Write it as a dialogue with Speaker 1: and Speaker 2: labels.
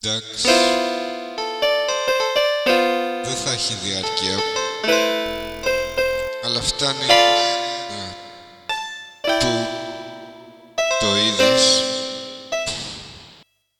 Speaker 1: Εντάξει. Δεν θα έχει διάρκεια. Αλλά φτάνει να... που το είδες